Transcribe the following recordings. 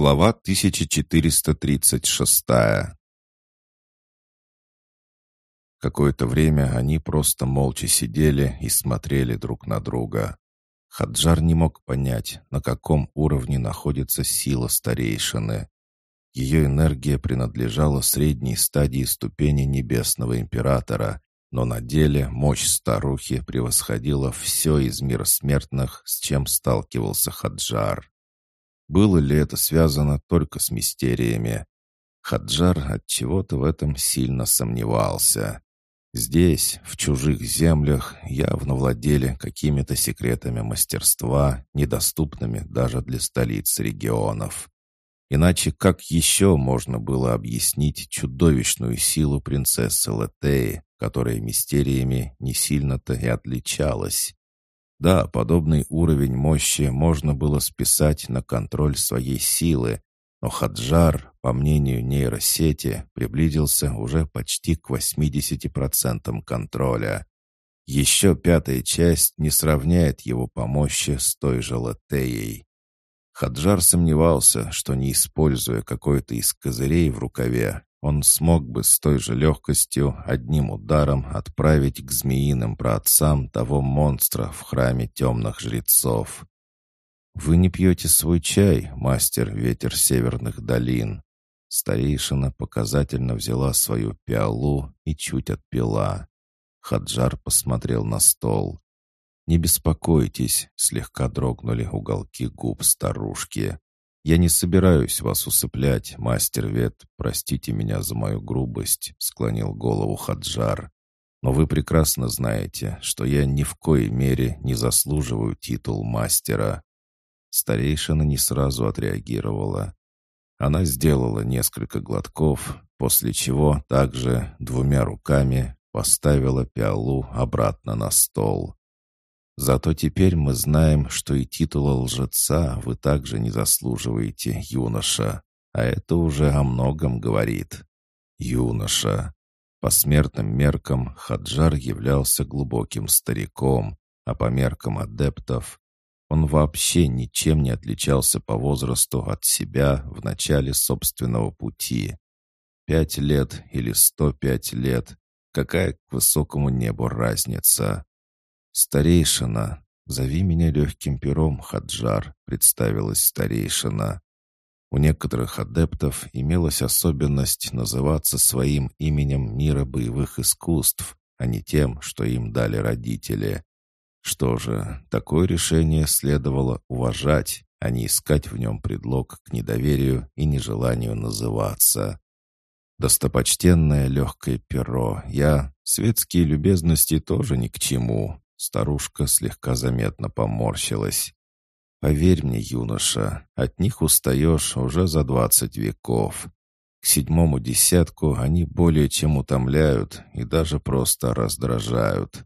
Глава 1436 Какое-то время они просто молча сидели и смотрели друг на друга. Хаджар не мог понять, на каком уровне находится сила старейшины. Ее энергия принадлежала средней стадии ступени Небесного Императора, но на деле мощь старухи превосходила все из мира смертных, с чем сталкивался Хаджар. Было ли это связано только с мистериями? Хаджар от чего-то в этом сильно сомневался. Здесь, в чужих землях, явно владели какими-то секретами мастерства, недоступными даже для столиц регионов. Иначе как еще можно было объяснить чудовищную силу принцессы Летеи, которая мистериями не сильно-то и отличалась? Да, подобный уровень мощи можно было списать на контроль своей силы, но Хаджар, по мнению нейросети, приблизился уже почти к 80% контроля. Еще пятая часть не сравняет его по мощи с той же Латеей. Хаджар сомневался, что не используя какой-то из козырей в рукаве, он смог бы с той же легкостью одним ударом отправить к змеиным праотцам того монстра в храме темных жрецов. «Вы не пьете свой чай, мастер ветер северных долин». Старейшина показательно взяла свою пиалу и чуть отпила. Хаджар посмотрел на стол. «Не беспокойтесь», — слегка дрогнули уголки губ старушки. «Я не собираюсь вас усыплять, мастер Вет, простите меня за мою грубость», — склонил голову Хаджар. «Но вы прекрасно знаете, что я ни в коей мере не заслуживаю титул мастера». Старейшина не сразу отреагировала. Она сделала несколько глотков, после чего также двумя руками поставила пиалу обратно на стол. Зато теперь мы знаем, что и титула лжеца вы также не заслуживаете, юноша. А это уже о многом говорит. Юноша. По смертным меркам Хаджар являлся глубоким стариком, а по меркам адептов он вообще ничем не отличался по возрасту от себя в начале собственного пути. Пять лет или сто пять лет. Какая к высокому небу разница? «Старейшина, зови меня легким пером, Хаджар», — представилась старейшина. У некоторых адептов имелась особенность называться своим именем мира боевых искусств, а не тем, что им дали родители. Что же, такое решение следовало уважать, а не искать в нем предлог к недоверию и нежеланию называться. Достопочтенное легкое перо, я... Светские любезности тоже ни к чему. Старушка слегка заметно поморщилась. «Поверь мне, юноша, от них устаешь уже за двадцать веков. К седьмому десятку они более чем утомляют и даже просто раздражают».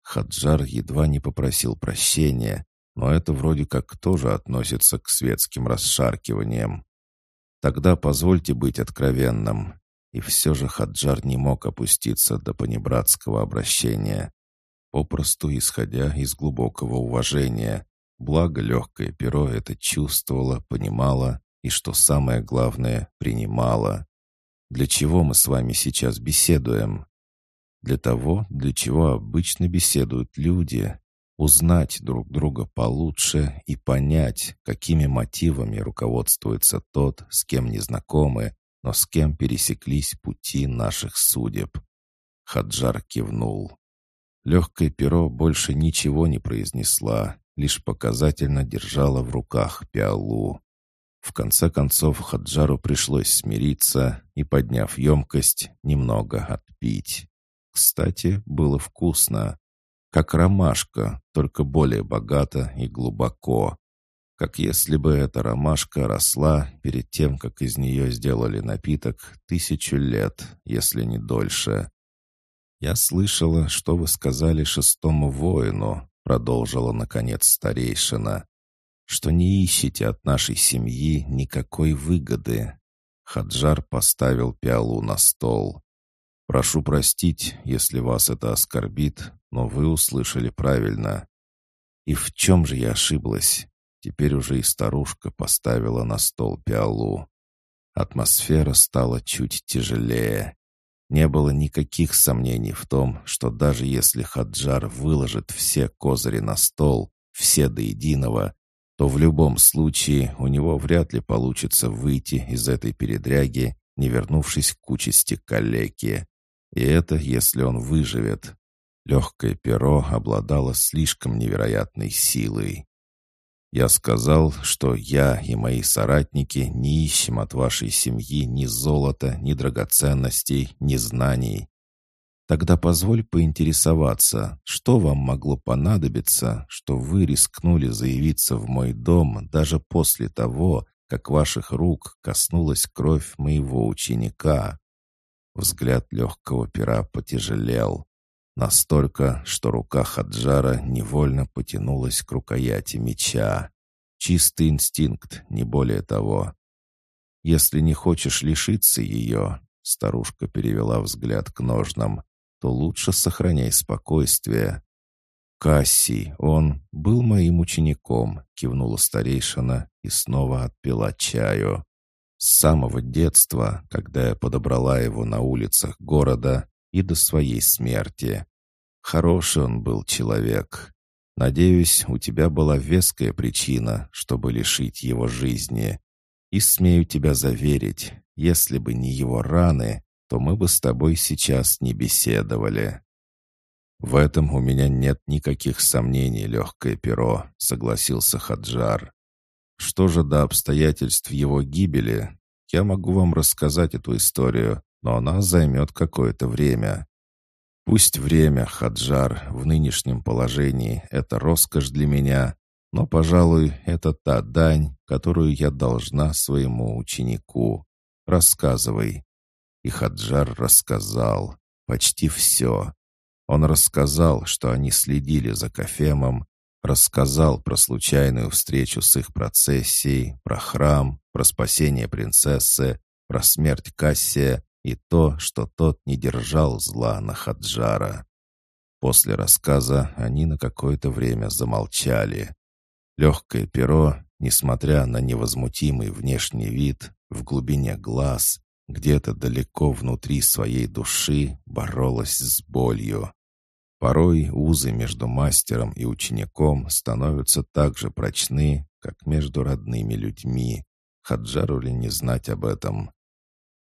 Хаджар едва не попросил прощения, но это вроде как тоже относится к светским расшаркиваниям. Тогда позвольте быть откровенным. И все же Хаджар не мог опуститься до понебратского обращения попросту исходя из глубокого уважения. Благо легкое перо это чувствовало, понимало и, что самое главное, принимало. Для чего мы с вами сейчас беседуем? Для того, для чего обычно беседуют люди. Узнать друг друга получше и понять, какими мотивами руководствуется тот, с кем не знакомы, но с кем пересеклись пути наших судеб. Хаджар кивнул. Легкое перо больше ничего не произнесла, лишь показательно держала в руках пиалу. В конце концов Хаджару пришлось смириться и, подняв емкость, немного отпить. Кстати, было вкусно. Как ромашка, только более богато и глубоко. Как если бы эта ромашка росла перед тем, как из нее сделали напиток тысячу лет, если не дольше. «Я слышала, что вы сказали шестому воину», — продолжила, наконец, старейшина, «что не ищете от нашей семьи никакой выгоды». Хаджар поставил пиалу на стол. «Прошу простить, если вас это оскорбит, но вы услышали правильно». «И в чем же я ошиблась?» Теперь уже и старушка поставила на стол пиалу. Атмосфера стала чуть тяжелее. Не было никаких сомнений в том, что даже если Хаджар выложит все козыри на стол, все до единого, то в любом случае у него вряд ли получится выйти из этой передряги, не вернувшись к участи калеки. И это если он выживет. Легкое перо обладало слишком невероятной силой. Я сказал, что я и мои соратники не ищем от вашей семьи ни золота, ни драгоценностей, ни знаний. Тогда позволь поинтересоваться, что вам могло понадобиться, что вы рискнули заявиться в мой дом даже после того, как ваших рук коснулась кровь моего ученика. Взгляд легкого пера потяжелел. Настолько, что рука Хаджара невольно потянулась к рукояти меча. Чистый инстинкт, не более того. «Если не хочешь лишиться ее», — старушка перевела взгляд к ножнам, «то лучше сохраняй спокойствие». «Кассий, он был моим учеником», — кивнула старейшина и снова отпила чаю. С самого детства, когда я подобрала его на улицах города, и до своей смерти. Хороший он был человек. Надеюсь, у тебя была веская причина, чтобы лишить его жизни. И смею тебя заверить, если бы не его раны, то мы бы с тобой сейчас не беседовали. В этом у меня нет никаких сомнений, легкое перо, согласился Хаджар. Что же до обстоятельств его гибели, я могу вам рассказать эту историю, но она займет какое-то время. Пусть время, Хаджар, в нынешнем положении — это роскошь для меня, но, пожалуй, это та дань, которую я должна своему ученику. Рассказывай. И Хаджар рассказал. Почти все. Он рассказал, что они следили за Кафемом, рассказал про случайную встречу с их процессией, про храм, про спасение принцессы, про смерть Кассия и то, что тот не держал зла на Хаджара. После рассказа они на какое-то время замолчали. Легкое перо, несмотря на невозмутимый внешний вид, в глубине глаз, где-то далеко внутри своей души боролось с болью. Порой узы между мастером и учеником становятся так же прочны, как между родными людьми. Хаджару ли не знать об этом?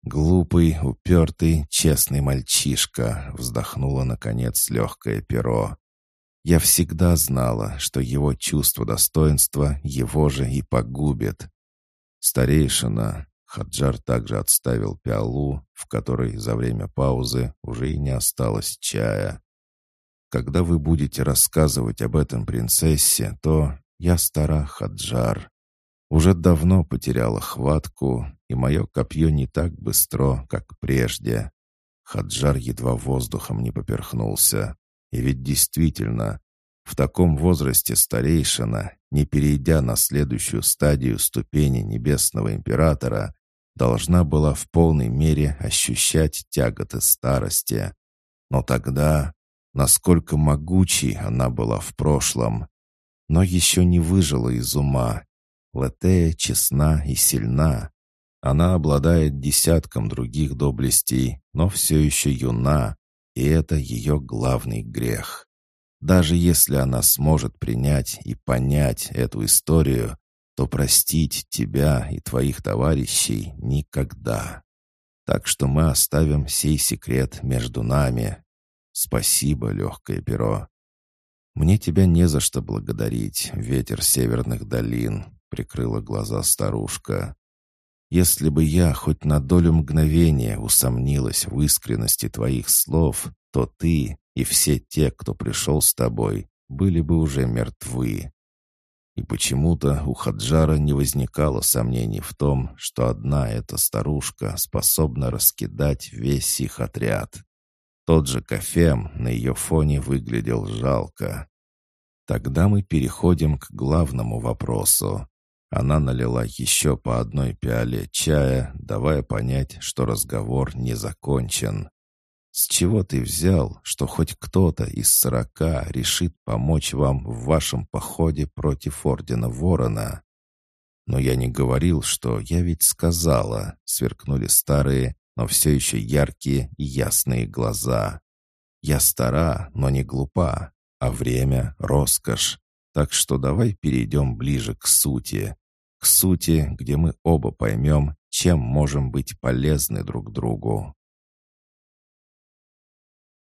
«Глупый, упертый, честный мальчишка», — вздохнула, наконец, легкое перо. «Я всегда знала, что его чувство достоинства его же и погубит». Старейшина, Хаджар также отставил пиалу, в которой за время паузы уже и не осталось чая. «Когда вы будете рассказывать об этом принцессе, то я стара Хаджар уже давно потеряла хватку, и мое копье не так быстро, как прежде. Хаджар едва воздухом не поперхнулся. И ведь действительно, в таком возрасте старейшина, не перейдя на следующую стадию ступени Небесного Императора, должна была в полной мере ощущать тяготы старости. Но тогда, насколько могучей она была в прошлом, но еще не выжила из ума Латея честна и сильна. Она обладает десятком других доблестей, но все еще юна, и это ее главный грех. Даже если она сможет принять и понять эту историю, то простить тебя и твоих товарищей никогда. Так что мы оставим сей секрет между нами. Спасибо, легкое перо. Мне тебя не за что благодарить, ветер северных долин, — прикрыла глаза старушка. «Если бы я хоть на долю мгновения усомнилась в искренности твоих слов, то ты и все те, кто пришел с тобой, были бы уже мертвы». И почему-то у Хаджара не возникало сомнений в том, что одна эта старушка способна раскидать весь их отряд. Тот же Кафем на ее фоне выглядел жалко. Тогда мы переходим к главному вопросу. Она налила еще по одной пиале чая, давая понять, что разговор не закончен. С чего ты взял, что хоть кто-то из сорока решит помочь вам в вашем походе против Ордена Ворона? Но я не говорил, что я ведь сказала, сверкнули старые, но все еще яркие и ясные глаза. Я стара, но не глупа, а время — роскошь. Так что давай перейдем ближе к сути. К сути, где мы оба поймем, чем можем быть полезны друг другу.